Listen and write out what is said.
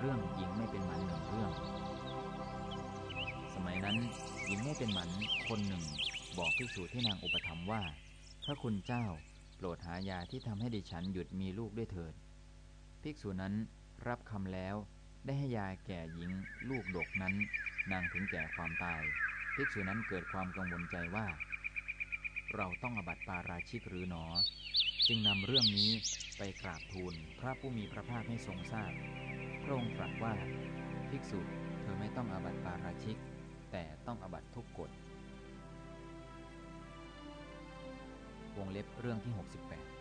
เรื่องหญิงไม่เป็นหมันหนึ่งเรื่อง สมัยนั้นหญิงไม่เป็นหมันคนหนึ่ง บอกภิกษุที่นางอุปถัมภ์ว่า พระคุณเจ้าโปรดหายาที่ทำให้ดิฉันหยุดมีลูกด้วยเถิด ภิกษุนั้นรับคำแล้วได้ให้ยาแก่หญิงลูกดกนั้น นางถึงแก่ความตาย ภิกษุนั้นเกิดความกังวลใจว่า เราต้องอบัติปาราชิกหรือหนอ จึงนำเรื่องนี้ไปกราบทูลพระผู้มีพระภาคให้ทรงทราบ ระองค์ตรัสว่า ภิกษุเธอไม่ต้องอบัติปาราชิก แต่ต้องอบัติทุกกฎวงเล็บเรื่องที่ 68